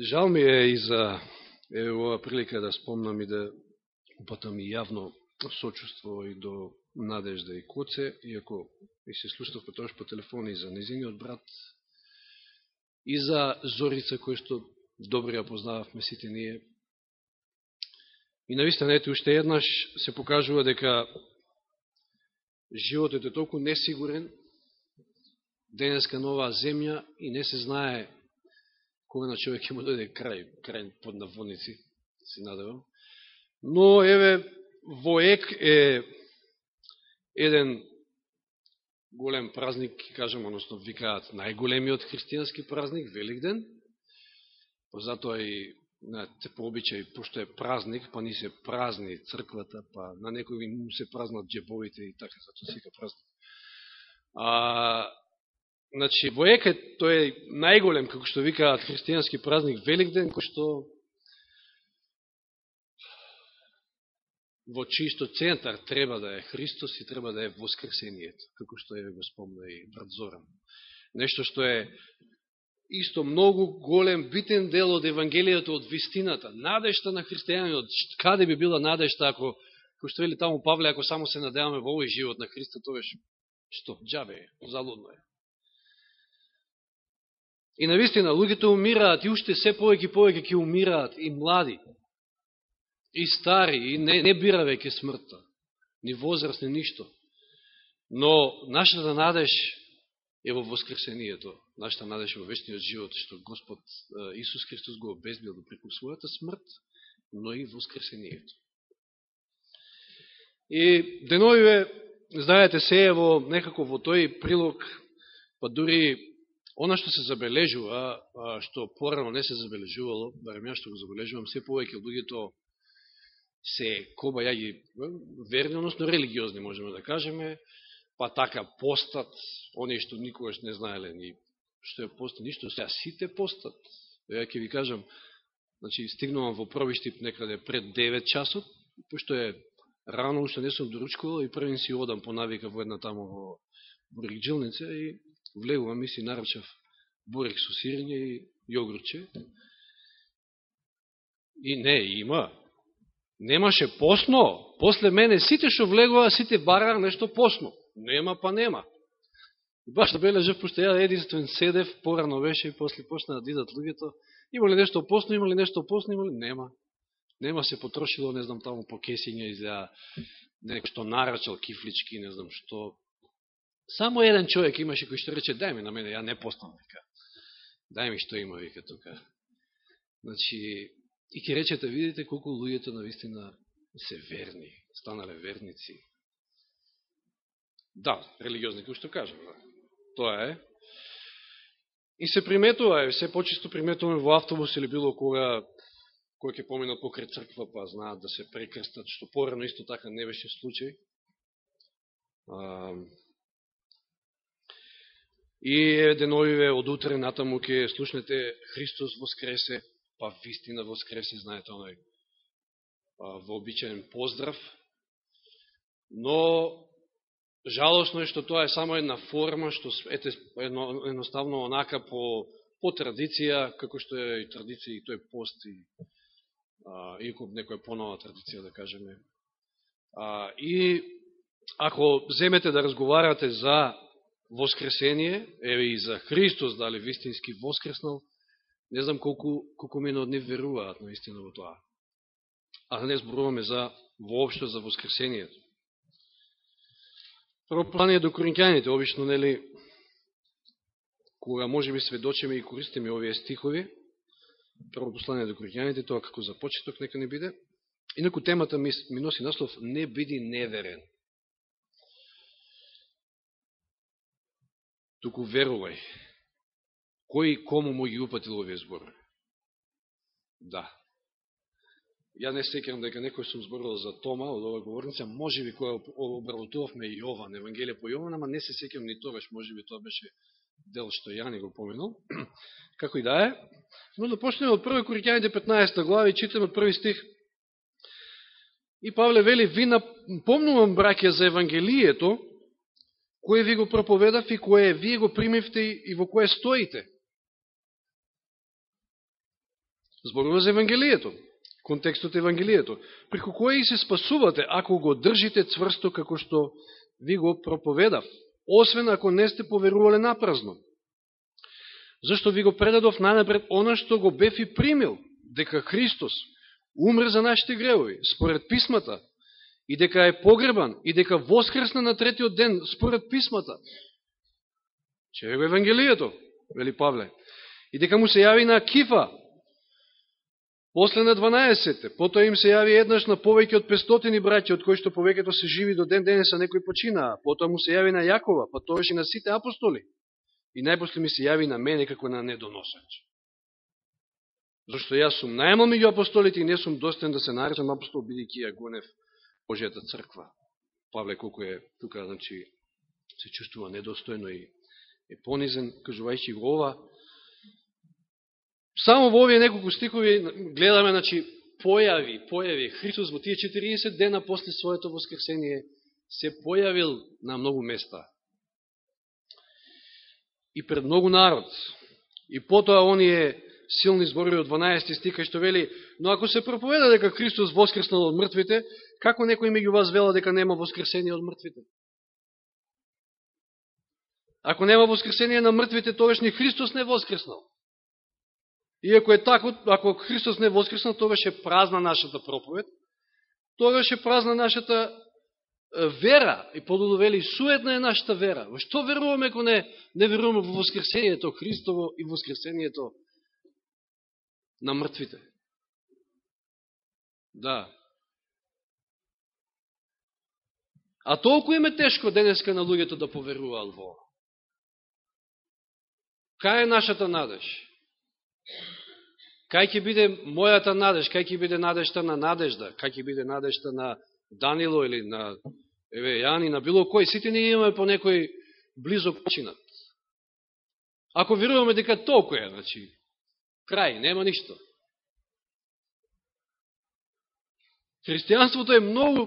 Жал ми е и за е, ова прилика да спомнам и да упатам и јавно сочувство и до Надежда и Коце, иако и се слушнавме тоа по телефон и за незиниот брат, и за Зорица, кој што добро ја познававме сите ние. И наистина, ете, уште еднаш се покажува дека животот е толку несигурен, денеска нова земја и не се знае кога на човек ќе му дојде крај, крај под наводници, се надевам. Но, еве, воек е еден голем празник, кажем, односно викаат најголемиот христијански празник, Великден, па затоа и на те по обичај, пошто е празник, па ни се празни црквата, па на некои му се празнат джебовите и така, затоа сика празник. А, Значи, во воека тој е најголем, како што викаат христијански празник Великден, кој што во чисто центар треба да е Христос и треба да е Воскресението, како што е го спомна и брат Зоран. Нешто што е исто многу голем, битен дел од Евангелието, од вистината, надежта на христијаниот, Каде би била надежта ако, кој што вели таму Павле, ако само се надеваме во овој живот на Христа, тоа што? Джабе е, залудно е. И навистина, луѓето умираат и уште се повеќе повеќе ќе умираат и млади, и стари, и не, не бира веќе смртта, ни возраст, ни ништо. Но нашата да надеж е во воскресението, нашата да надеж е во вечниот живот, што Господ Исус Христос го обезбил да преку својата смрт, но и воскресението. И деновиве, знаете, се е во некако во тој прилог, па дури Она што се забележува, што порано не се забележувало, барем ја што го забележувам, се повеќе луѓето се коба јаги верни, односно религиозни, можеме да кажеме, па така постат, они што никогаш не знаеле ни што е постат, ништо, сега сите постат. Ја ќе ви кажам, значи, стигнувам во пробиштип некаде пред 9 часот, пошто е рано, уште не сум доручкувал и првен си одам по навика во една тамо во Бургджилница и влегувам и си нарачав бурек со сирење и јогурче. И не, има. Немаше посно. После мене сите што влегува, сите бараа нешто посно. Нема па нема. И баш да бележав, пошто ја единствен седев, порано беше и после почна да идат луѓето. Има ли нешто посно, има ли нешто посно, има ли? Нема. Нема се потрошило, не знам, таму по кесиња излеа нешто нарачал кифлички, не знам што. Само еден човек имаше кој што рече, дај ми на мене, ја не постам, вика. Дај ми што има, вика, тука. Значи, и ке речете, видите колку луѓето на вистина се верни, станале верници. Да, религиозни, кој што кажем, да. Тоа е. И се приметува, е, се почисто приметуваме во автобус или било кога кој ќе поминат покрај црква, па знаат да се прекрстат, што порано исто така не беше случај. И деновиве од утре натаму ќе слушнете Христос воскресе, па вистина воскресе, знаете оној вообичаен поздрав. Но жалосно е што тоа е само една форма, што ете, едно, едноставно онака по, по традиција, како што е и традиција и тој пост и а, иако некоја понова традиција да кажеме. А, и ако земете да разговарате за воскресение, еве и за Христос, дали вистински воскреснал, не знам колку, колку мене од нив веруваат наистина во тоа. А не зборуваме за воопшто за воскресението. Прво плание до коринќаните, обично, нели, кога може би сведочиме и користиме овие стихови, прво послание до коринќаните, тоа како за почеток нека не биде. Инако темата ми, ми носи наслов «Не биди неверен». Туку верувај. Кој кому му ги упатил овие зборови? Да. Ја не секам дека некој сум зборувал за Тома од оваа говорница, може би која обработувавме Јован, Евангелие по Јован, ама не се секам ни тогаш, може би тоа беше дел што ја не го поминал. Како и да е. Но да почнеме од 1 Коринјаните 15 глава и читаме од први стих. И Павле вели, ви напомнувам, браке, за Евангелието, кое ви го проповедав и кое вие го примивте и во кое стоите. Зборува за Евангелието, контекстот Евангелието. Преко кој се спасувате, ако го држите цврсто како што ви го проповедав, освен ако не сте поверувале напразно. Зашто ви го предадов најнапред она што го бев и примил, дека Христос умре за нашите гревови, според писмата, и дека е погребан, и дека воскресна на третиот ден, според писмата. Че е го Евангелието, вели Павле. И дека му се јави на Кифа, после на 12-те, потоа им се јави еднаш на повеќе од 500 браќи, од кои што повеќето се живи до ден денеса, некои починаа. Потоа му се јави на Јакова, па тоа и на сите апостоли. И најпосле ми се јави на мене како на недоносач. Зашто јас сум најмал меѓу апостолите и не сум достен да се наречам апостол, бидејќи ја гонев Божијата црква. Павле колко е тука, значи, се чувствува недостојно и е понизен, кажувајќи го ова. Само во овие неколку стикови гледаме, значи, појави, појави. Христос во тие 40 дена после своето воскресение се појавил на многу места. И пред многу народ. И потоа оние силни зборови од 12 стика, што вели, но ако се проповеда дека Христос воскреснал од мртвите, како некој меѓу вас вела дека нема воскресение од мртвите? Ако нема воскресение на мртвите, тогаш ни Христос не воскреснал. И ако е тако, ако Христос не воскреснал, тогаш е празна нашата проповед, тогаш е празна нашата вера. И подолу вели, суетна е нашата вера. Во што веруваме ако не, не веруваме во воскресението Христово и воскресението на мртвите. Да. А толку им е тешко денеска на луѓето да поверуваат во. Кај е нашата надеж? Кај ќе биде мојата надеж? Кај ќе биде надежта на надежда? Кај ќе биде надежта на Данило или на еве Јани, на било кој? Сите ние имаме по некој близок чинат. Ако веруваме дека толку е, значи, Крај, нема ништо. Христијанството е многу,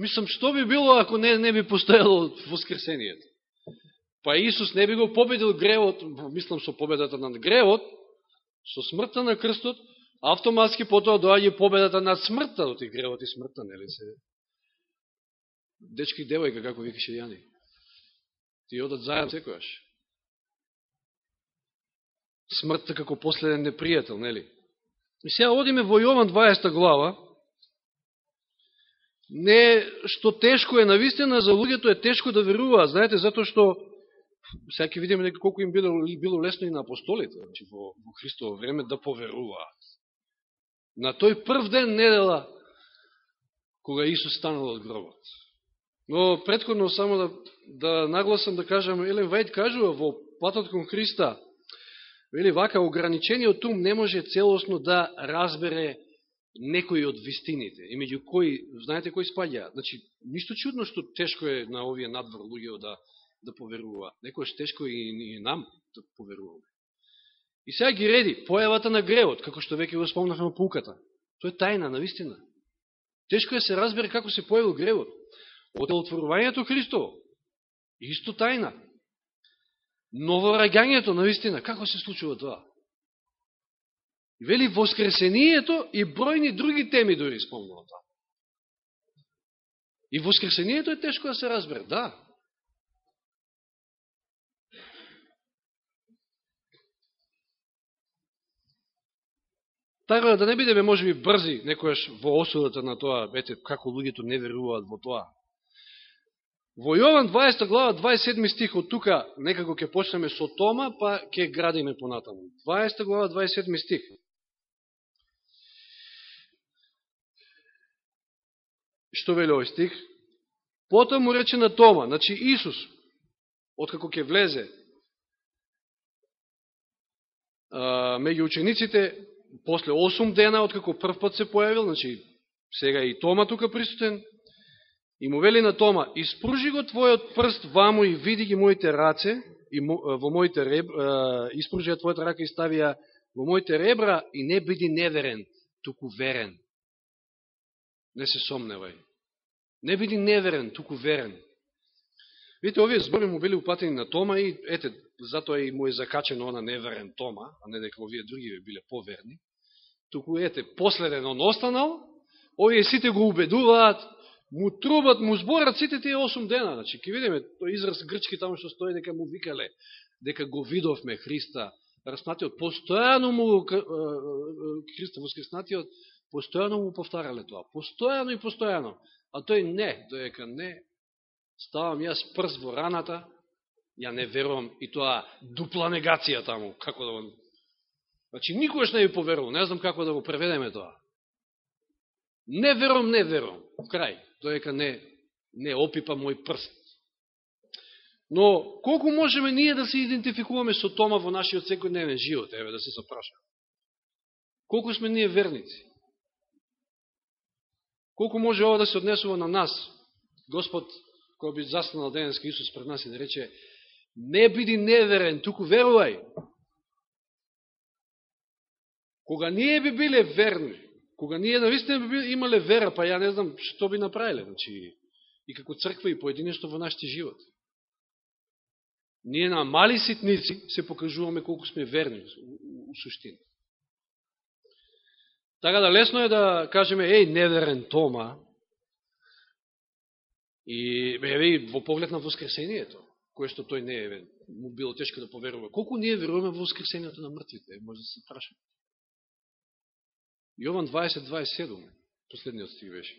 мислам, што би било ако не, не би постоело воскресението? Па Исус не би го победил гревот, мислам со победата над гревот, со смртта на крстот, автоматски потоа доаѓа победата над смртта од гревот и смртта, нели се? Дечки девојка, како викаше Јани. Ти одат заедно секојаш смртта како последен непријател, нели? И сега одиме во Јован 20 глава, не што тешко е, навистина за луѓето е тешко да веруваат, знаете, затоа што сега ќе видиме дека колку им било, било лесно и на апостолите, значи во, во Христово време да поверуваат. На тој прв ден недела, кога Исус станал од гробот. Но предходно само да, да нагласам да кажам, Елен Вајд кажува во патот кон Христа, Вели вака, ограничениот ум не може целосно да разбере некои од вистините, и меѓу кои, знаете кои спаѓа? Значи, ништо чудно што тешко е на овие надвор луѓе да, да поверува. Некојаш тешко и, и нам да поверуваме. И сега ги реди, појавата на гревот, како што веќе го спомнахме пуката. Тоа е тајна, на вистина. Тешко е се разбере како се појавил гревот. Од отворувањето Христово. Исто тајна новораѓањето на вистина, како се случува тоа? И Вели воскресението и бројни други теми дори спомнува тоа. И воскресението е тешко да се разбере, да. Така да не бидеме можеби брзи некојаш во осудата на тоа, ете, како луѓето не веруваат во тоа. Во Јован 20 глава, 27 стих од тука, некако ќе почнеме со Тома, па ќе градиме понатаму. 20 глава, 27 стих. Што вели овој стих? Потоа му рече на Тома, значи Исус, откако ќе влезе меѓу учениците, после 8 дена, откако прв пат се појавил, значи сега и Тома тука присутен, И му вели на Тома, испружи го твојот прст ваму и види ги моите раце, и во моите ребра, испружи твојата рака и стави ја во моите ребра и не биди неверен, туку верен. Не се сомневај. Не биди неверен, туку верен. Видите, овие збори му били упатени на Тома и ете, затоа и му е закачено она неверен Тома, а не дека овие други биле поверни. туку ете, последен он останал, овие сите го убедуваат, му трубат, му зборат сите тие 8 дена. Значи, ке видиме, тој израз грчки таму што стои, дека му викале, дека го видовме Христа, распнатиот, постојано му, Христа воскреснатиот, постојано му повтарале тоа, постојано и постојано, а тој не, тој дека не, ставам јас прс во раната, ја не верувам, и тоа дупла негација таму, како да го... Значи, никогаш не ви поверувам, не знам како да го преведеме тоа. Не верувам, не верувам, крај, тој дека не, не опипа мој прст. Но, колку можеме ние да се идентификуваме со Тома во нашиот секојдневен живот, еве да се запрашаме. Колку сме ние верници? Колку може ова да се однесува на нас? Господ, кој би застанал денеска Исус пред нас и да рече, не биди неверен, туку верувај. Кога ние би биле верни, кога ние наистина би имале вера, па ја не знам што би направиле, значи, и како црква и поединешто во нашите живот. Ние на мали ситници се покажуваме колку сме верни у суштина. Така да лесно е да кажеме, еј, неверен Тома, и еве во поглед на воскресението, кое што тој не е, му било тешко да поверува. Колку ние веруваме во воскресението на мртвите, може да се прашаме. Јован 20.27, последниот стих беше.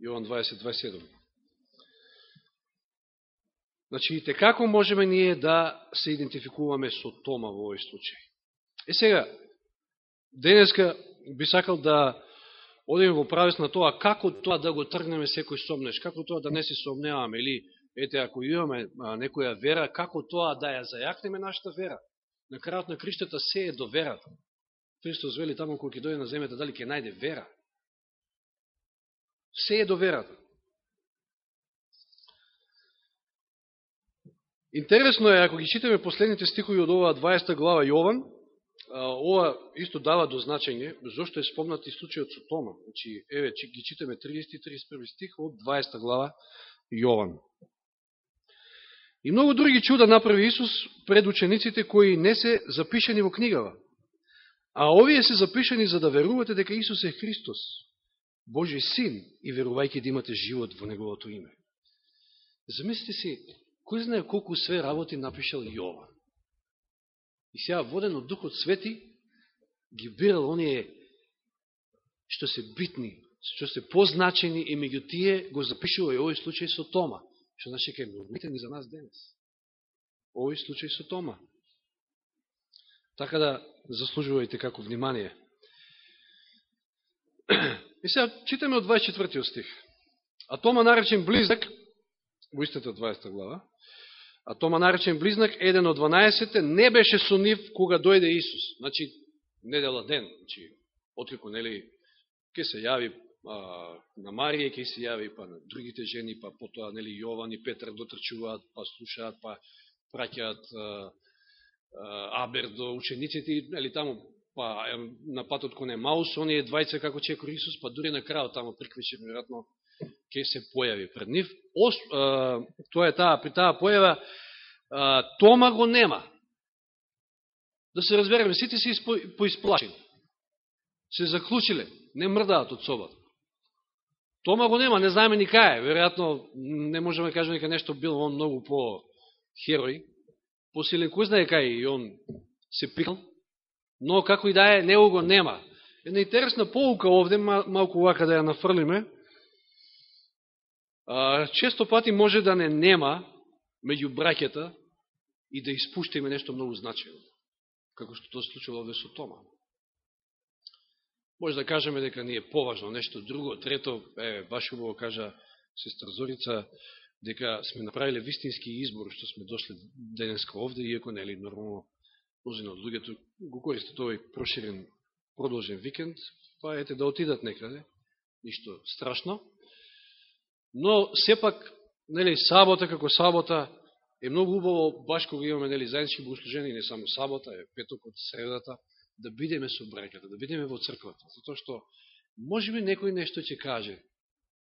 Јован 20.27. Значи, и така како можеме ние да се идентификуваме со Тома во овој случај? Е сега, денеска би сакал да одиме во правец на тоа, како тоа да го тргнеме секој сомнеш, како тоа да не се сомневаме, или, ете, ако имаме некоја вера, како тоа да ја зајакнеме нашата вера. На крајот на криштата се е до верата. Христос вели таму кој ќе дојде на земјата, дали ќе најде вера. Се е до верата. Интересно е, ако ги читаме последните стихови од оваа 20 глава Јован, ова исто дава до значење, зашто е спомнат и случајот со Тома. Значи, еве, ги читаме 30 и 31 стих од 20 глава Јован. И многу други чуда направи Исус пред учениците кои не се запишени во книгава. А овие се запишени за да верувате дека Исус е Христос, Божи Син, и верувајќи да имате живот во Неговото име. Замислите си, Кој знае колку све работи напишал Јован? И сега воден од Духот Свети ги бирал оние што се битни, што се позначени и меѓу тие го запишува и овој случај со Тома. Што значи ке битни за нас денес. Овој случај со Тома. Така да заслужувате како внимание. И сега читаме од 24 стих. А Тома наречен близък, во истата 20 глава, а Тома наречен близнак, еден од 12 не беше со нив кога дојде Исус. Значи, недела ден, значи, откако, нели, ке се јави а, на Марија, ке се јави па на другите жени, па потоа, нели, Јован и Петар дотрчуваат, па слушаат, па праќаат Абер до учениците, нели, таму, па на патот кон Емаус, оние двајца како чекор Исус, па дури на крајот таму приквече, веројатно, ќе се појави пред нив. Ос, а, тоа е таа, при таа појава, а, Тома го нема. Да се разбереме, сите се поисплашени. Се заклучиле, не мрдаат од собата. Тома го нема, не знаеме ни кај. Веројатно, не можеме да кажеме дека нешто бил он многу по херој. Посилен кој знае кај и он се прикал, Но како и да е, него го нема. Една интересна поука овде, малку вака да ја нафрлиме, често пати може да не нема меѓу браќата и да испуштиме нешто многу значајно, како што тоа случило овде со Тома. Може да кажеме дека ни е поважно нешто друго, трето, е, баш убаво кажа сестра Зорица, дека сме направиле вистински избор што сме дошли денеска овде, иако нели нормално мнозина од луѓето го користат овој проширен продолжен викенд, па ете да отидат некаде, ништо страшно. Но, сепак, нели, сабота како сабота е многу убаво, баш кога имаме, нели, заеднички богослужени, не само сабота, е петокот, средата, да бидеме со бреката, да бидеме во црквата. Затоа што, може би некој нешто ќе каже,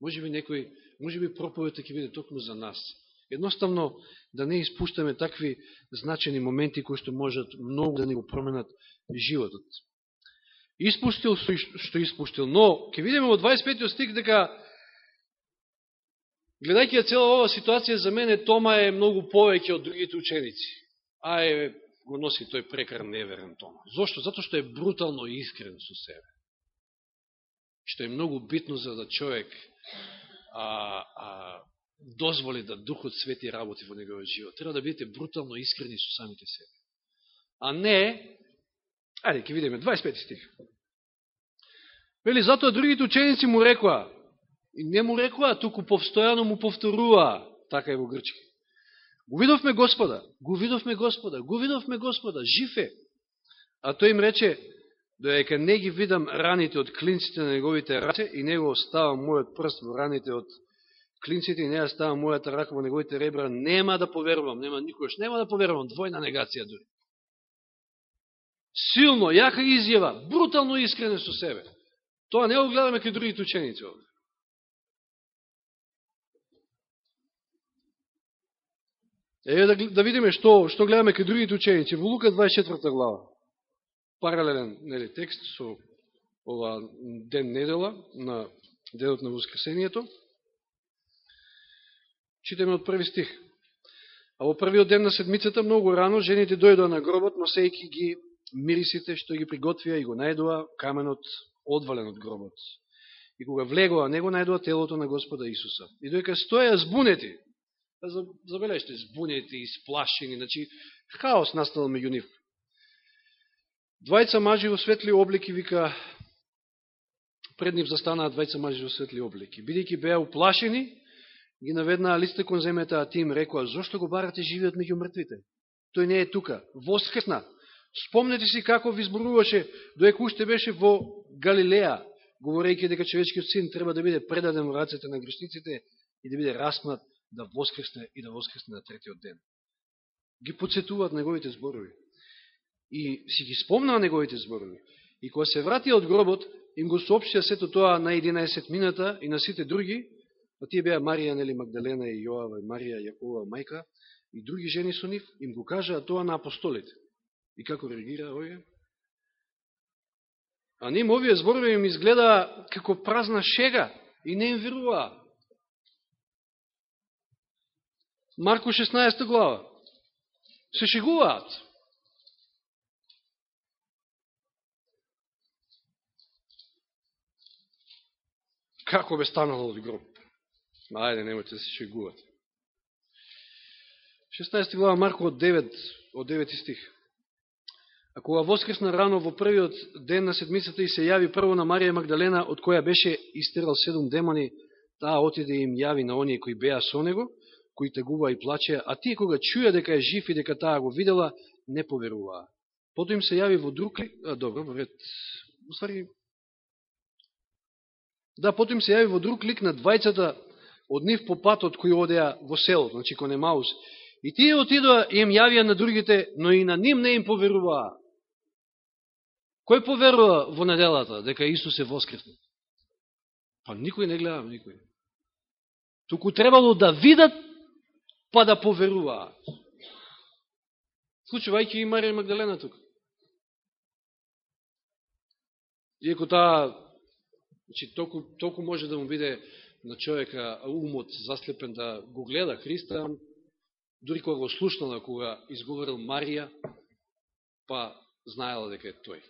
може би некој, може би проповета ќе биде токму за нас. Едноставно, да не испуштаме такви значени моменти кои што можат многу да ни го променат животот. испуштил што испуштил. Но, ќе видиме во 25 стих дека, гледајќи ја цела ова ситуација, за мене Тома е многу повеќе од другите ученици. А е, го носи тој прекар неверен Тома. Зошто? Зато што е брутално искрен со себе. Што е многу битно за да човек а, а, дозволи да Духот Свети работи во неговиот живот. Треба да бидете брутално искрени со самите себе. А не, ајде, ќе видиме, 25 стих. Вели, затоа другите ученици му рекоа, и не му рекоа, туку повстојано му повторува, така е во грчки. Го видовме Господа, го видовме Господа, го видовме Господа, жив е. А тој им рече, доека не ги видам раните од клинците на неговите раце и него оставам мојот прст во раните од клинците и неја ставам мојата рака во неговите ребра, нема да поверувам, нема никош, нема да поверувам, двојна негација дури. Силно, јака изјава, брутално искрене со себе. Тоа не го гледаме кај другите ученици овде. Еве да, да видиме што, што гледаме кај другите ученици. Во Лука 24 глава, паралелен нели, текст со ова ден недела, на денот на Воскресението. Читаме од први стих. А во првиот ден на седмицата, многу рано, жените дојдоа на гробот, носејки ги мирисите што ги приготвија и го најдоа каменот одвален од гробот. И кога влегоа, него најдоа телото на Господа Исуса. И дојка стоја збунети, забележте, збунети, исплашени, значи хаос настал меѓу нив. Двајца мажи во светли облики, вика, пред нив застанаа двајца мажи во светли облики. Бидејќи беа уплашени, ги наведнаа листе кон земјата, а ти им рекоа, зошто го барате живиот меѓу мртвите? Тој не е тука. Воскресна. Спомнете си како ви зборуваше, доека уште беше во Галилеја, говорејќи дека човечкиот син треба да биде предаден во рацете на грешниците и да биде распнат, да воскресне и да воскресне на третиот ден. Ги подсетуваат неговите зборови. И си ги спомнаа неговите зборови. И кога се вратија од гробот, им го сообщија сето тоа на 11 мината и на сите други, А тие беа Марија, нели, Магдалена и Јоава, и Марија, Јакова, мајка, и други жени со нив, им го кажаа тоа на апостолите. И како реагира овие? А ним овие зборови им изгледа како празна шега и не им веруваа. Марко 16 глава. Се шегуваат. Како бе станало од гроб? Ајде, немојте да се шегувате. 16 глава Марко од 9, од 9 стих. А кога воскресна рано во првиот ден на седмицата и се јави прво на Марија Магдалена, од која беше истерал седум демони, таа отиде им јави на оние кои беа со него, кои тегува и плачеа, а тие кога чуја дека е жив и дека таа го видела, не поверуваа. Потоа им се јави во друг лик, а, добро, во ред, ствари, да, потоа им се јави во друг лик на двајцата од нив по патот кој одеа во село, значи кон Емаус. И тие отидоа и им јавија на другите, но и на ним не им поверуваа. Кој поверува во неделата дека Исус е воскреснат? Па никој не гледа, никој. Туку требало да видат, па да поверуваат. Случувајќи и Марија Магдалена тука. Иако таа, значи, толку, толку може да му биде на човека умот заслепен да го гледа Христа, дури кога го слушнала, кога изговорил Марија, па знаела дека е тој.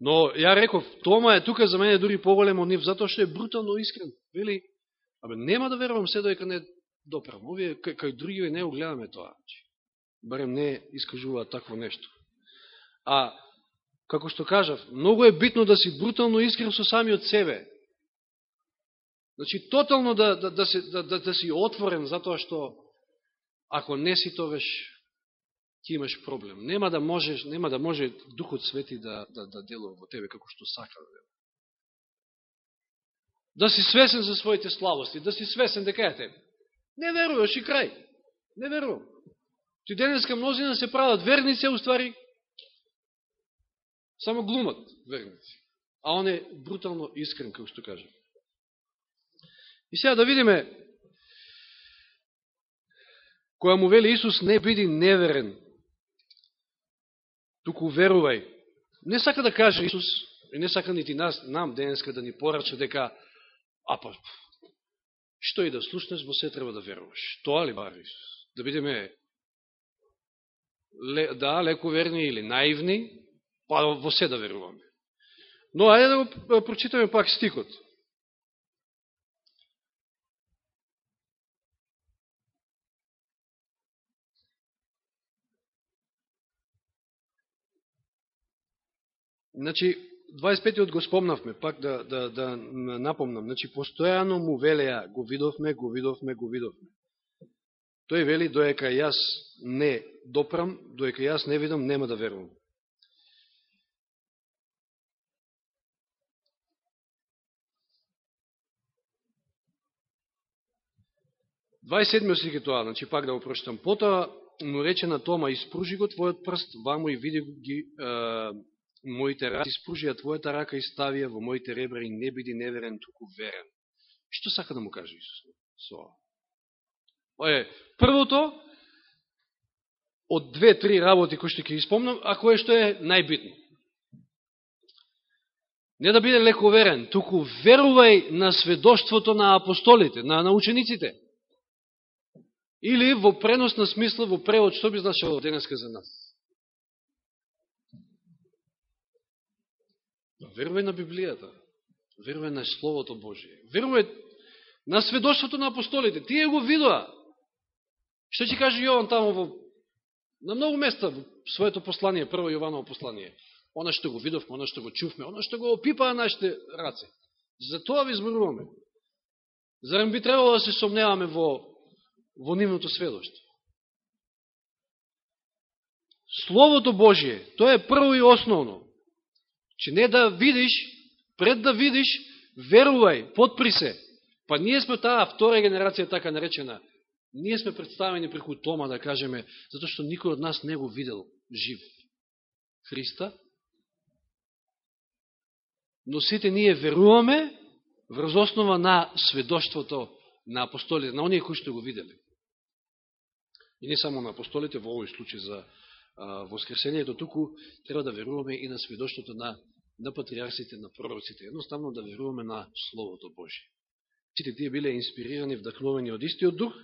Но ја реков, Тома е тука за мене дури поголем од нив, затоа што е брутално искрен. Вели, абе, нема да верувам се доека не доправам. Овие, кај, кај други не огледаме тоа. Значи. Барем не искажуваат такво нешто. А како што кажав, многу е битно да си брутално искрен со самиот себе. Значи, тотално да, да, да, си, да, да, да си отворен, за тоа што ако не си тогаш, ти имаш проблем. Нема да можеш, нема да може Духот Свети да, да, да делува во тебе како што сака да делува. Да си свесен за своите слабости, да си свесен да дека е тебе. Не веруваш и крај. Не верувам. Ти денеска мнозина се прават верници, а уствари Само глумат верници. А он е брутално искрен, како што кажа. И сега да видиме, која му вели Исус не биди неверен, туку верувај. Не сака да каже Исус, и не сака нити нас, нам денеска да ни порача дека, а па, што и да слушнеш, во се треба да веруваш. Тоа ли бара Исус? Да бидеме да, леко верни или наивни, па во се да веруваме. Но ајде да го да прочитаме пак стикот. Значи, 25-тиот го спомнавме, пак да, да, да напомнам. Значи, постојано му велеа, го видовме, го видовме, го видовме. Тој вели, доека јас не допрам, доека јас не видам, нема да верувам. Двајседмиот седми стих тоа, значи пак да го прочитам. Потоа му рече на Тома, испружи го твојот прст, ваму и види ги е, моите раки, испружија твојата рака и ставија во моите ребра и не биди неверен, туку верен. Што сака да му каже Исус? Со. Е, првото, од две-три работи кои што ќе испомнам, а кое што е најбитно. Не да биде леко верен, туку верувај на сведоштвото на апостолите, на, на учениците. Или во пренос на смисла, во превод, што би значило денеска за нас? Верувај на Библијата. Верувај на Словото Божие. Верувај на сведоштвото на апостолите. Тие го видоа. Што ќе каже Јован тамо во, на многу места во своето послание, прво Јованово послание. Она што го видовме, она што го чувме, она што го опипаа нашите раце. За тоа ви зборуваме. Зарем би требало да се сомневаме во, во нивното сведоштво? Словото Божие, тоа е прво и основно. Че не да видиш, пред да видиш, верувај, подпри се. Па ние сме таа втора генерација така наречена. Ние сме представени преку Тома, да кажеме, затоа што никој од нас не го видел жив Христа. Но сите ние веруваме врз основа на сведоштвото на апостолите, на оние кои што го виделе. И не само на апостолите, во овој случај за воскресението, туку треба да веруваме и на сведоштото на, на патриарсите, на пророците. Едноставно да веруваме на Словото Божие. Сите тие биле инспирирани, вдахновени од истиот дух.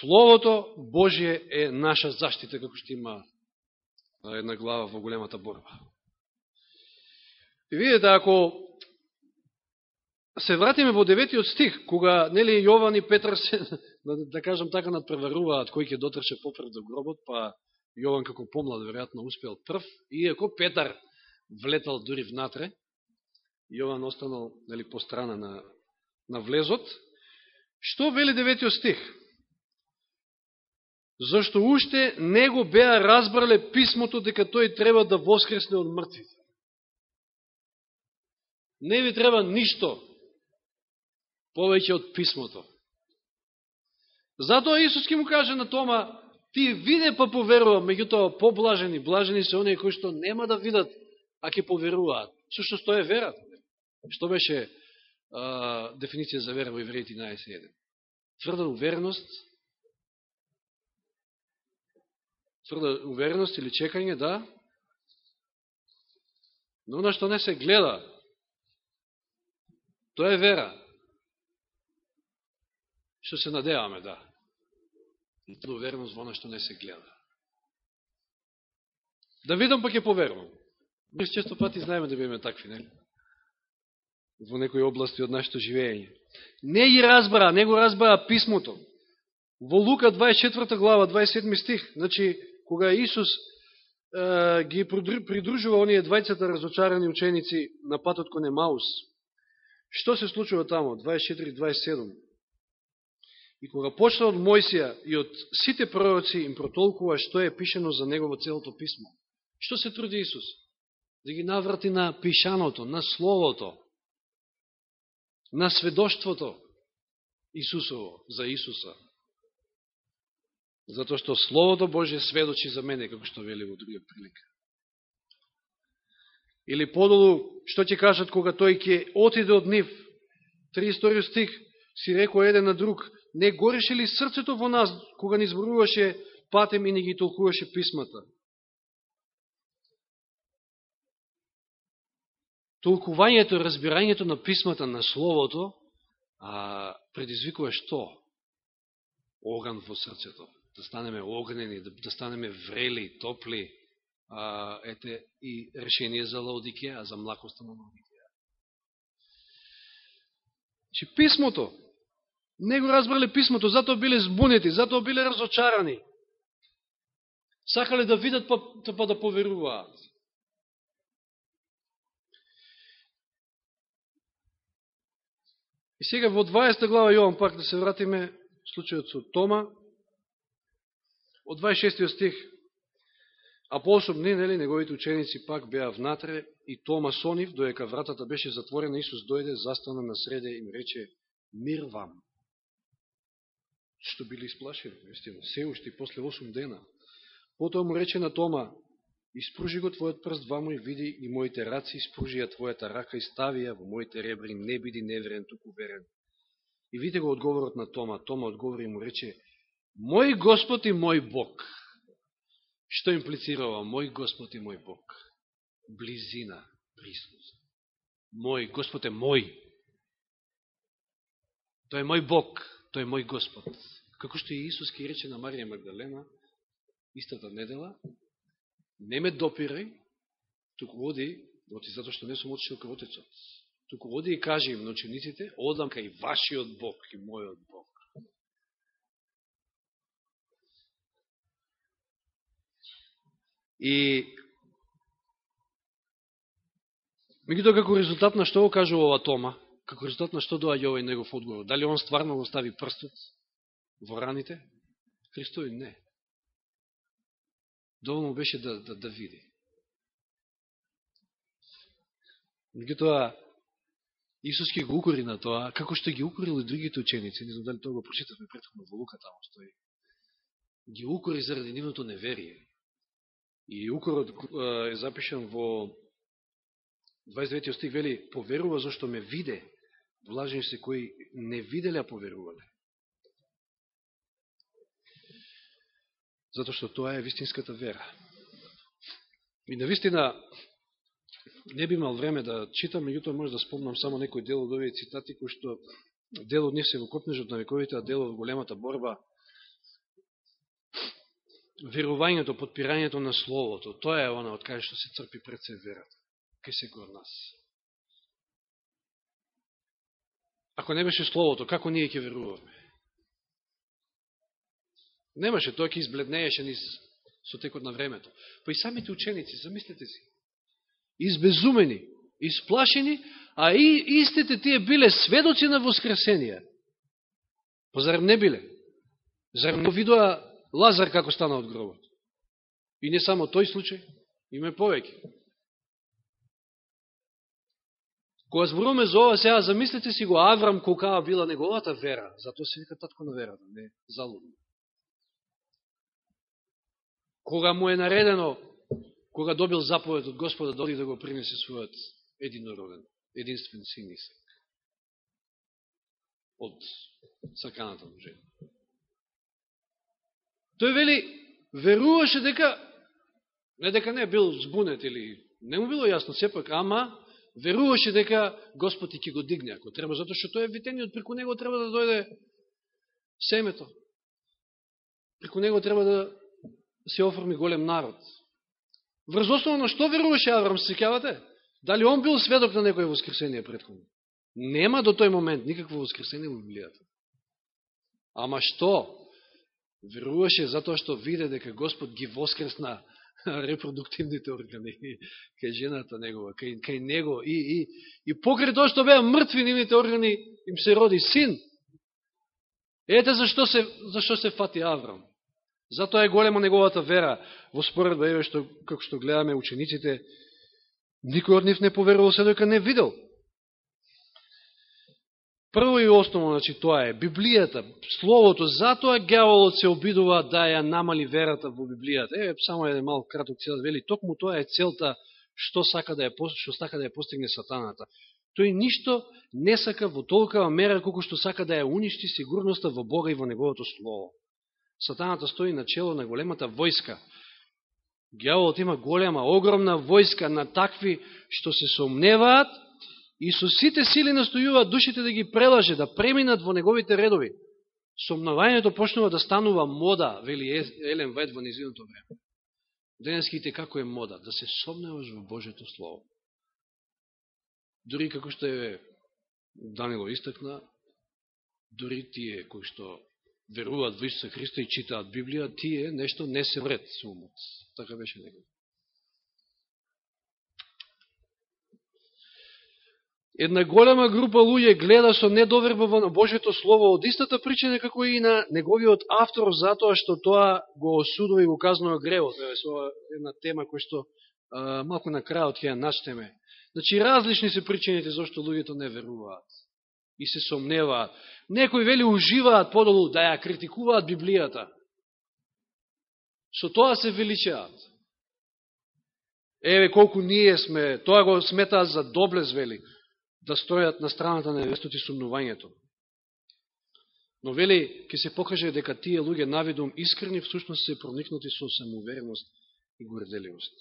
Словото Божие е наша заштита, како што има една глава во големата борба. И видите, ако се вратиме во деветиот стих, кога нели Јован и Петар се, да, кажам така, надпреваруваат кој ќе дотрше попред до гробот, па Јован како помлад веројатно успел прв, иако Петар влетал дури внатре, Јован останал нели, по страна на, на влезот. Што вели деветиот стих? Зашто уште не го беа разбрале писмото дека тој треба да воскресне од мртвите. Не ви треба ништо повеќе од писмото. Затоа Исус ке му каже на Тома, ти виде па поверува, меѓутоа поблажени, блажени се оние кои што нема да видат, а ке поверуваат. Сушто што е верат? Што беше а, дефиниција за вера во Евреи 11.1? Тврда увереност, тврда увереност или чекање, да, но на што не се гледа, тоа е вера што се надеваме, да. И тоа увереност во што не се гледа. Да видам па ќе поверувам. Ние често пати знаеме да бидеме такви, не? Во некои области од нашето живење. Не ги разбра, не го разбра писмото. Во Лука 24 глава, 27 стих, значи, кога Исус е, ги придружува оние двајцата разочарани ученици на патот кон Емаус, што се случува тамо? 24-27. И кога почна од Мојсија и од сите пророци им протолкува што е пишено за него во целото писмо. Што се труди Исус? Да ги наврати на пишаното, на Словото, на сведоштвото Исусово, за Исуса. Затоа што Словото Божие сведочи за мене, како што вели во друга прилика. Или подолу, што ќе кажат кога тој ќе отиде од нив? 32 стих, си рекоа еден на друг, не гореше ли срцето во нас, кога ни зборуваше патем и не ги толкуваше писмата? Толкувањето, разбирањето на писмата, на Словото, а, предизвикува што? Оган во срцето. Да станеме огнени, да, да станеме врели, топли. А, ете и решение за Лаодикеја, за млакостта на Лаодикеја. Че значи, писмото, не го разбрали писмото, затоа биле збунети, затоа биле разочарани. Сакале да видат, па, па да поверуваат. И сега во 20 глава Јован пак да се вратиме случајот со Тома, од 26 стих, а пособни, нели, неговите ученици пак беа внатре и Тома сонив, доека вратата беше затворена, Исус дојде, застана на среде и им рече, мир вам. Што били исплашени, вестина, се уште после 8 дена. Потоа му рече на Тома, испружи го твојот прст вамо и види и моите раци, испружи ја твојата рака и стави ја во моите ребри, не биди неверен, туку верен. И видите го одговорот на Тома. Тома одговори и му рече, мој Господ и мој Бог. Што имплицирава мој Господ и мој Бог? Близина, присност. Мој Господ е мој. Тој е мој Бог, тој е мој Господ. Како што и Исус ке рече на Марија Магдалена, истата недела, не ме допирај, туку води, оти затоа што не сум отишел кај Отецот. Туку води и кажи им на учениците, одам кај вашиот Бог и мојот Бог. И меѓутоа како резултат на што го кажува ова Тома, како резултат на што доаѓа овој негов одговор, дали он стварно го стави прстот во раните? Христови не. Доволно беше да, да, да види. Меѓутоа, Исус ќе го укори на тоа, како што ги укорил и другите ученици, не знам дали тоа го прочитавме предходно во Лука, тамо стои. Ги укори заради нивното неверие. И укорот е запишан во 29 стих, вели, поверува зашто ме виде, Блажени се кои не виделе, а поверувале. Зато што тоа е вистинската вера. И на вистина, не би имал време да читам, меѓутоа може да спомнам само некој дел од овие цитати, кои што дел од нив се во копнежот на вековите, а дел од големата борба верувањето, подпирањето на Словото, тоа е она од кај што се црпи пред се верата, кај секој од нас. Ако не беше Словото, како ние ќе веруваме? Немаше, тоа ќе избледнееше низ со текот на времето. Па и самите ученици, замислете си, избезумени, исплашени, а и истите тие биле сведоци на воскресенија. Па зарем не биле? Зарем не видоа Лазар како стана од гробот. И не само тој случај, има повеќе. Кога зборуваме за ова, сега замислете си го Аврам колкава била неговата вера, затоа се вика татко на верата, не залудно. Кога му е наредено, кога добил заповед од Господа, да доди да го принесе својот единороден, единствен син Исак. Од саканата му жена. Тој вели, веруваше дека, не дека не бил збунет или не му било јасно сепак, ама веруваше дека Господ ќе го дигне, ако треба, затоа што тој е витениот, преку него треба да дојде семето. Преку него треба да се оформи голем народ. Врз основа на што веруваше Аврам, секјавате? Дали он бил сведок на некој воскресение предходно? Нема до тој момент никакво воскресение во Библијата. Ама што? веруваше затоа што виде дека Господ ги воскресна репродуктивните органи кај жената негова, кај, кај него и, и, и покрај тоа што беа мртви нивните органи им се роди син. Ете зашто се, зашто се фати Аврам. Затоа е голема неговата вера во споредба еве што како што гледаме учениците никој од нив не поверувал се дека не видел. Прво и основно, значи, тоа е Библијата, Словото, затоа гјаволот се обидува да ја намали верата во Библијата. Е, само еден мал краток цел вели, токму тоа е целта што сака да ја, што сака да ја постигне сатаната. Тој ништо не сака во толкава мера колку што сака да ја уништи сигурноста во Бога и во Неговото Слово. Сатаната стои на чело на големата војска Гјаволот има голема, огромна војска на такви што се сомневаат и со сите сили настојува душите да ги прелаже, да преминат во неговите редови. Сомнувањето почнува да станува мода, вели Елен Вајд во низиното време. Денеските како е мода? Да се сомневаш во Божето Слово. Дори како што е Данило истакна, дори тие кои што веруваат во Исуса Христа и читаат Библија, тие нешто не се вред со умот. Така беше некој. Една голема група луѓе гледа со недоверба во Божето Слово од истата причина како и на неговиот автор, затоа што тоа го осудува и го казнува гревот. Е со една тема која што а, малку на крајот ќе ја начнеме. Значи, различни се причините зашто луѓето не веруваат и се сомневаат. Некои вели уживаат подолу да ја критикуваат Библијата. Со тоа се величаат. Еве колку ние сме, тоа го сметаат за доблез, вели да стојат на страната на невестот и сумнувањето. Но вели, ќе се покаже дека тие луѓе навидум искрени, всушност се проникнати со самоувереност и горделивост.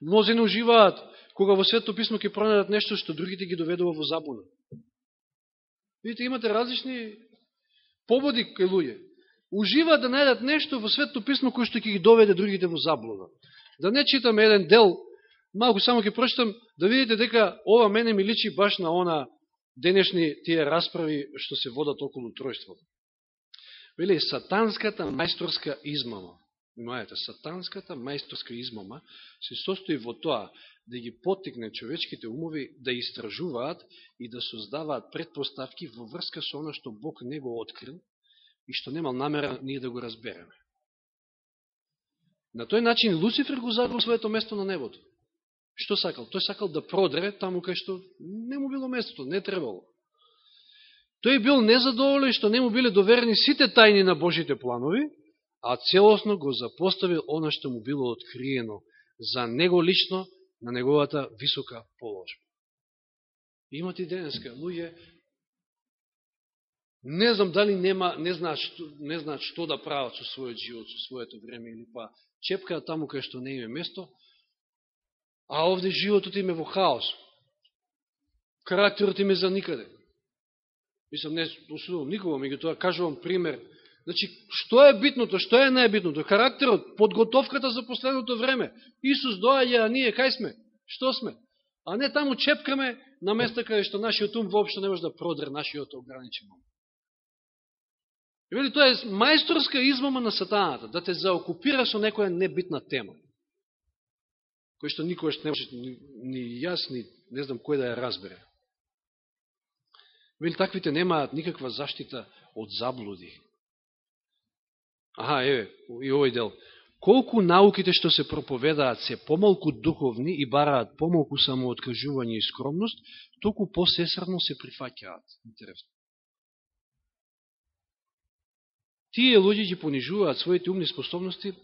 Мнози не уживаат кога во Свето Писмо ќе пронадат нешто што другите ги доведува во забуна. Видите, имате различни пободи кај луѓе. Уживаат да најдат нешто во Свето Писмо кој што ќе ги доведе другите во заблуда. Да не читаме еден дел малку само ќе прочитам да видите дека ова мене ми личи баш на она денешни тие расправи што се водат околу тројството. Вели, сатанската мајсторска измама. Внимавајте, сатанската мајсторска измама се состои во тоа да ги потикне човечките умови да истражуваат и да создаваат предпоставки во врска со оно што Бог не го открил и што немал намера ние да го разбереме. На тој начин Луцифер го заграл своето место на небото. Што сакал? Тој сакал да продре таму кај што не му било местото, не требало. Тој бил незадоволен што не му биле доверени сите тајни на Божите планови, а целосно го запоставил она што му било откриено за него лично на неговата висока положба. Имат и денеска луѓе не знам дали нема, не знаат што, не знаат што да прават со својот живот, со своето време или па чепкаат таму кај што не име место, А овде животот им е во хаос. Карактерот им е за никаде. Мислам, не осудувам никога, меѓу тоа кажувам пример. Значи, што е битното, што е најбитното? Карактерот, подготовката за последното време. Исус доаѓа, а ние кај сме? Што сме? А не таму чепкаме на места каде што нашиот ум воопшто не може да продре нашиот ограничен ум. Вели, тоа е мајсторска измама на сатаната, да те заокупира со некоја небитна тема кој што никогаш не може ни, ни јас, ни не знам кој да ја разбере. Вели, таквите немаат никаква заштита од заблуди. Аха, еве, и овој дел. Колку науките што се проповедаат се помалку духовни и бараат помалку самооткажување и скромност, толку посесрно се прифаќаат. Интересно. Тие луѓе ги понижуваат своите умни способности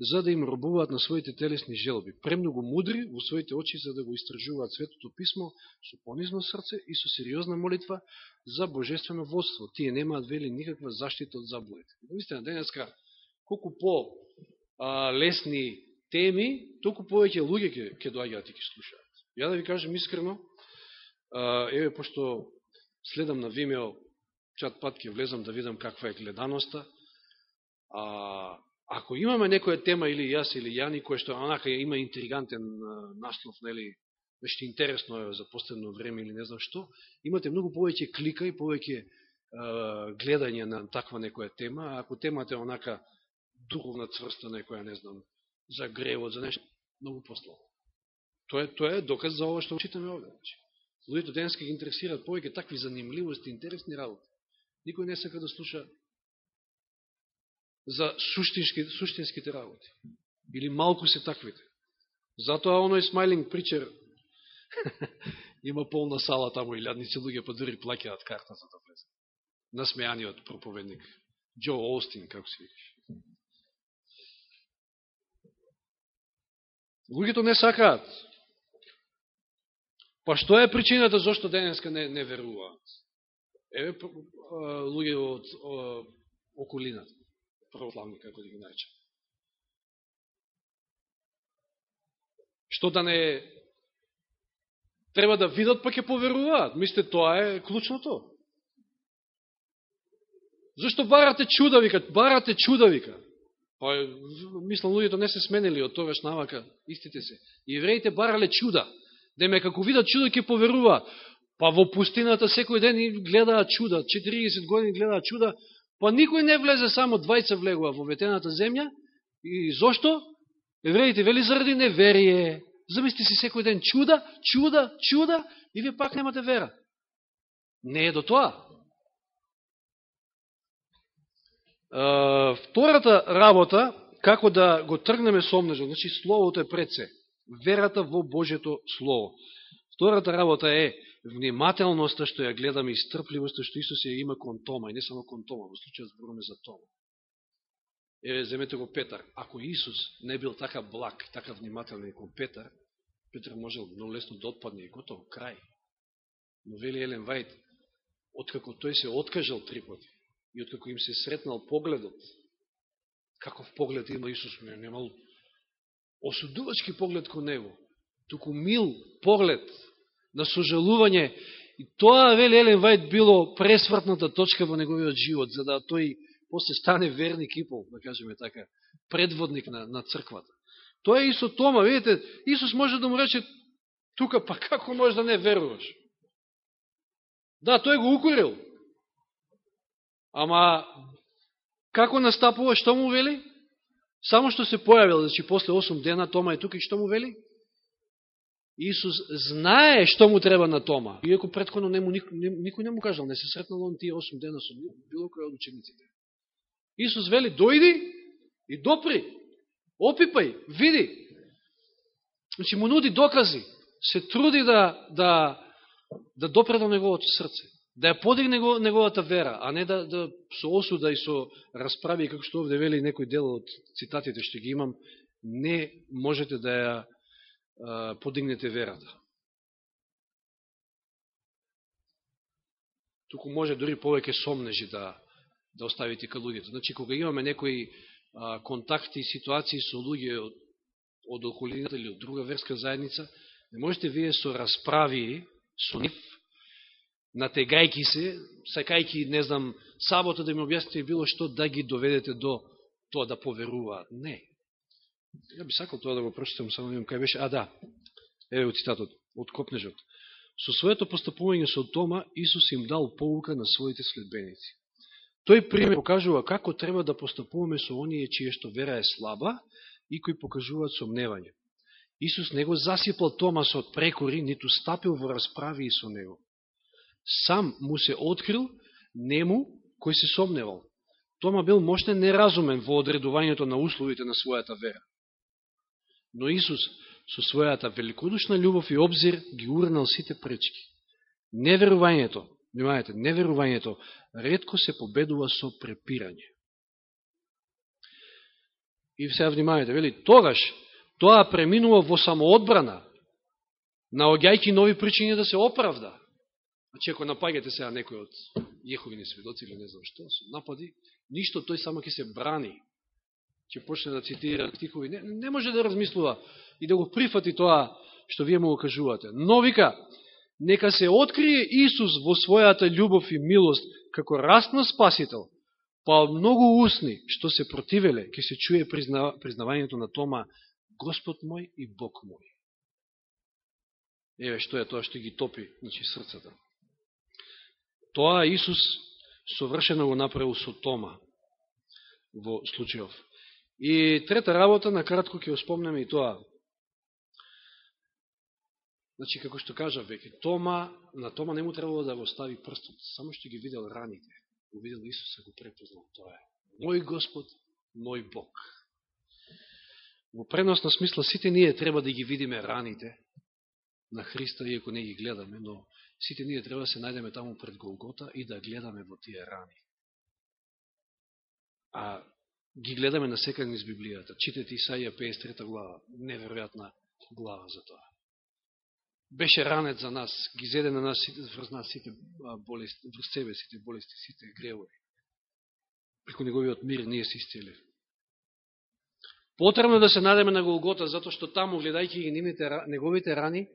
за да им робуваат на своите телесни желби. Премногу мудри во своите очи за да го истражуваат Светото Писмо со понизно срце и со сериозна молитва за божествено водство. Тие немаат вели никаква заштита од заблудите. Наистина, денеска, колку по а, лесни теми, толку повеќе луѓе ќе, ќе доаѓаат и ќе слушаат. Ја да ви кажем искрено, а, еве, пошто следам на Vimeo, чат пат ќе влезам да видам каква е гледаноста, а, ако имаме некоја тема или јас или Јани, која што онака има интригантен наслов, нели, нешто интересно е за последно време или не знам што, имате многу повеќе клика и повеќе гледање на таква некоја тема, а ако темата е онака духовна цврста некоја, не знам, за гревот, за нешто, многу послово. Тоа е, тоа е доказ за ова што читаме овде. Значи. Луѓето денес ги интересираат повеќе такви занимливости, интересни работи. Никој не сака да слуша за суштински, суштинските работи. Или малку се таквите. Затоа оној смайлинг причер има полна сала таму и лјадници луѓе па дури плакеат карта за да влезе. Насмејаниот проповедник Джо Олстин, како се викаш. Луѓето не сакаат. Па што е причината зашто денеска не, не веруваат? Еве луѓе од околината православни, како да ги наречем. Што да не треба да видат, па ќе поверуваат. Мислите, тоа е клучното. Зошто барате чуда, вика? Барате чуда, вика. Па, мислам, луѓето не се сменили од тогаш навака, истите се. Евреите барале чуда. Деме, како видат чудо, ќе поверуваат. Па во пустината секој ден гледаат чуда, 40 години гледаат чуда, па никој не влезе, само двајца влегува во ветената земја. И зошто? Евреите вели заради неверие. Замисли си секој ден чуда, чуда, чуда, и вие пак немате вера. Не е до тоа. втората работа, како да го тргнеме сомнежот, значи Словото е пред се. Верата во Божето Слово. Втората работа е внимателноста што ја гледаме и стрпливоста што Исус ја има кон Тома, и не само кон Тома, во случајот да зборуваме за Тома. Еве, земете го Петар. Ако Исус не бил така благ, така внимателен кон Петар, Петар можел много лесно да отпадне и готово, крај. Но вели Елен Вајд, откако тој се откажал три пати, и откако им се сретнал погледот, каков поглед има Исус, не немал осудувачки поглед кон него, туку мил поглед на сожалување, и тоа, вели Елен Вајд, било пресвртната точка во неговиот живот, за да тој после стане верник ипол, да кажеме така, предводник на, на црквата. Тоа е и со Тома, видите, Исус може да му рече, тука, па како може да не веруваш? Да, тој го укорил. Ама, како настапува, што му вели? Само што се појавил, значи после 8 дена Тома е тука и што му вели? Исус знае што му треба на Тома. Иако предходно не му, никој не му кажал, не се сретнал он тие 8 дена со било кој од учениците. Исус вели, дојди и допри, опипај, види. Значи му нуди докази, се труди да, да, да допре до неговото срце, да ја подигне неговата вера, а не да, да со осуда и со расправи, како што овде вели некој дел од цитатите што ги имам, не можете да ја подигнете верата. Туку може дори повеќе сомнежи да, да оставите ка луѓето. Значи, кога имаме некои а, контакти и ситуации со луѓе од, од околината или од друга верска заедница, не можете вие со расправи со нив, натегајки се, сакајки, не знам, сабота да ми објасните било што, да ги доведете до тоа да поверуваат. Не. Ја би сакал тоа да го прочитам, само да имам кај беше. А, да, еве од цитатот, од Копнежот. Со своето постапување со Тома, Исус им дал поука на своите следбеници. Тој пример покажува како треба да постапуваме со оние чие што вера е слаба и кои покажуваат сомневање. Исус не го засипал Томас од прекори, ниту стапил во расправи и со него. Сам му се открил нему кој се сомневал. Тома бил мощен неразумен во одредувањето на условите на својата вера. Но Исус со својата великодушна љубов и обзир ги урнал сите пречки. Неверувањето внимавајте, неверувањето редко се победува со препирање. И сега внимавајте, вели, тогаш тоа преминува во самоодбрана, наоѓајќи нови причини да се оправда. Значи, ако напаѓате сега некој од Јеховини сведоци или не знам што, напади, ништо тој само ќе се брани. Ќе почне да цитира стихови, не, не може да размислува и да го прифати тоа што вие му го кажувате. Но вика, нека се открие Исус во својата љубов и милост како растна спасител, па од многу усни што се противеле, ќе се чуе признавањето на Тома Господ мој и Бог мој. Еве што е тоа што ги топи значи, срцата. Тоа Исус совршено го направил со Тома во случајов. И трета работа, на кратко ќе спомнеме и тоа. Значи, како што кажа веќе, Тома, на Тома не му требало да го стави прстот, само што ги видел раните. Го видел Исуса, го препознал. Тоа е. Мој Господ, мој Бог. Во преносна смисла, сите ние треба да ги видиме раните на Христа, иако не ги гледаме, но сите ние треба да се најдеме таму пред Голгота и да гледаме во тие рани. А ги гледаме на секај низ Библијата. Читете Исаија 53 глава. Неверојатна глава за тоа беше ранет за нас, ги зеде на нас сите, врз нас сите болести, врз себе сите болести, сите гревови. Преку неговиот мир ние се исцели. Потребно да се надеме на Голгота, затоа што таму, гледајќи ги неговите рани,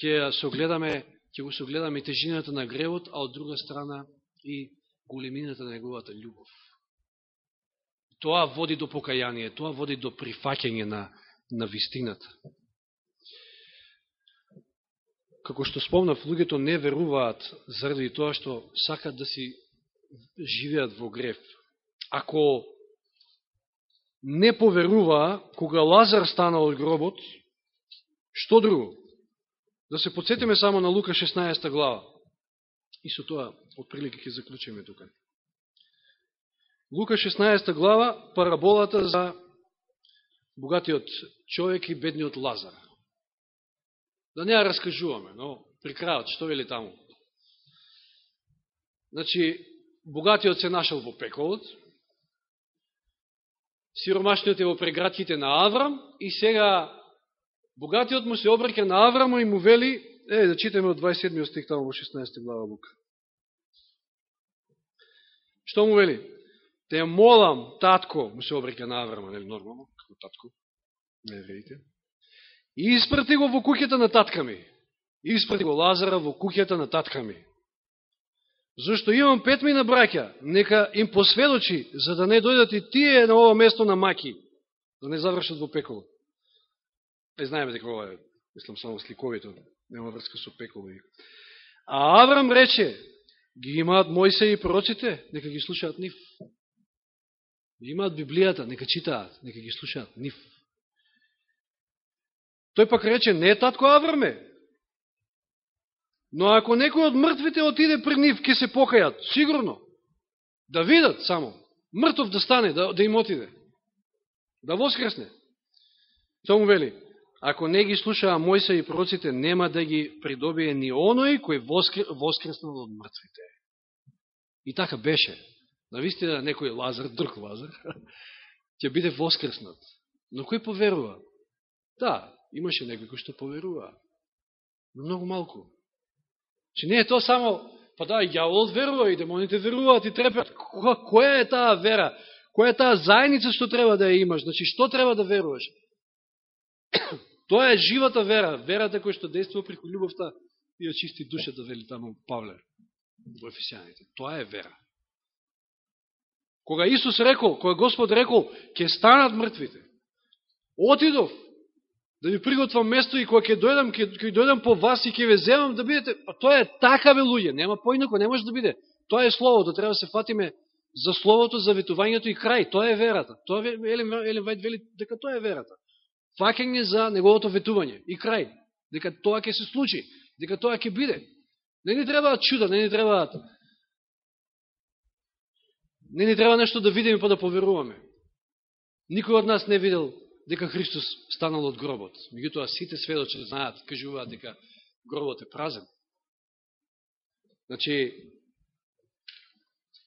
ќе согледаме, ќе го согледаме тежината на гревот, а од друга страна и големината на неговата љубов. Тоа води до покаяние, тоа води до прифаќање на, на вистината. Како што спомнав, луѓето не веруваат заради тоа што сакат да си живеат во греф. Ако не поверуваа кога Лазар станал од гробот, што друго? Да се подсетиме само на Лука 16 глава. И со тоа, отприлike, ќе заклучиме тука. Лука 16 глава, параболата за богатиот човек и бедниот Лазар. Да не ја раскажуваме, но при крајот, што вели таму? Значи, богатиот се нашел во пеколот, сиромашниот е во преградките на Аврам и сега богатиот му се обрека на Аврамо и му вели, е, да читаме од 27 стих таму во 16 глава Лука. Што му вели? Те молам, татко, му се обрека на Аврама, нели нормално, како татко, не верите? И испрати го во куќата на татка ми. Испрати го Лазара во куќата на татка ми. Зашто имам пет ми на браќа, нека им посведочи, за да не дојдат и тие на ова место на маки, да не завршат во пеколо. Не знаеме дека ова е, мислам, само сликовито, нема врска со пеколо. А Аврам рече, ги имаат Мојсе и пророците, нека ги слушаат нив. Имаат Библијата, нека читаат, нека ги слушаат нив. Тој пак рече, не е татко Авраме. Но ако некој од мртвите отиде при нив, ќе се покајат, сигурно. Да видат само. Мртов да стане, да, да им отиде. Да воскресне. Тоа му вели, ако не ги слушаа Мојса и пророците, нема да ги придобие ни оној кој воскреснал од мртвите. И така беше. Навистина некој Лазар, друг Лазар, ќе биде воскреснат. Но кој поверува? Да, имаше некој кој што поверува. Но многу малку. Че не е тоа само, па да, јаволот верува и демоните веруваат и трепят. Која е таа вера? Која е таа заедница што треба да ја имаш? Значи, што треба да веруваш? Тоа е живата вера, верата која што действува преку љубовта и очисти душата, вели таму Павле во Ефесијаните. Тоа е вера. Кога Исус рекол, кога Господ рекол, ќе станат мртвите, отидов да ви приготвам место и кога ќе дојдам, ќе, ќе дојдам по вас и ќе ве земам да бидете, па тоа е така бе луѓе, нема поинако, не може да биде. Тоа е словото, треба да се фатиме за словото, за ветувањето и крај. Тоа е верата. Тоа Елен, Елен Вајд вели дека тоа е верата. Факење за неговото ветување и крај. Дека тоа ќе се случи, дека тоа ќе биде. Не ни треба чуда, не ни треба не ни треба нешто да видиме па да поверуваме. Никој од нас не видел дека Христос станал од гробот. Меѓутоа сите сведочи знаат, кажуваат дека гробот е празен. Значи,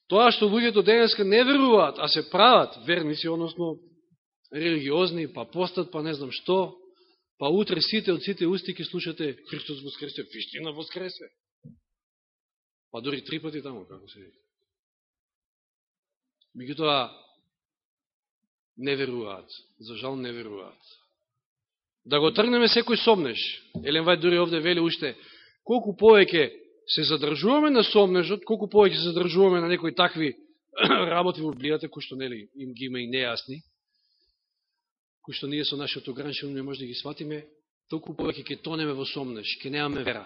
тоа што луѓето денеска не веруваат, а се прават верници, односно религиозни, па постат, па не знам што, па утре сите од сите усти ке слушате Христос воскресе, вистина воскресе. Па дори три пати таму, како се вика. Меѓутоа, не веруваат. За жал не веруваат. Да го тргнеме секој сомнеж. Елен Вајд дури овде вели уште, колку повеќе се задржуваме на сомнежот, колку повеќе се задржуваме на некои такви работи во Библијата, кои што нели им ги има и нејасни, кои што ние со нашето ограничено не може да ги сватиме, толку повеќе ќе тонеме во сомнеж, ќе немаме вера.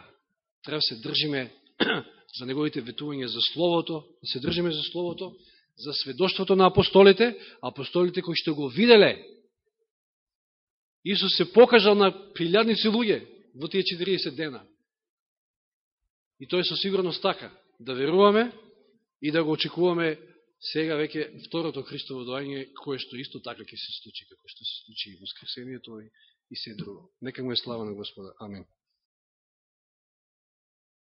Треба да се држиме за неговите ветувања за Словото, да се држиме за Словото, за сведоштвото на апостолите, апостолите кои што го виделе. Исус се покажал на прилјадници луѓе во тие 40 дена. И тој со сигурност така, да веруваме и да го очекуваме сега веќе второто Христово доање, кое што исто така ќе се случи, како што се случи и воскресението и се друго. Нека му е слава на Господа. Амин.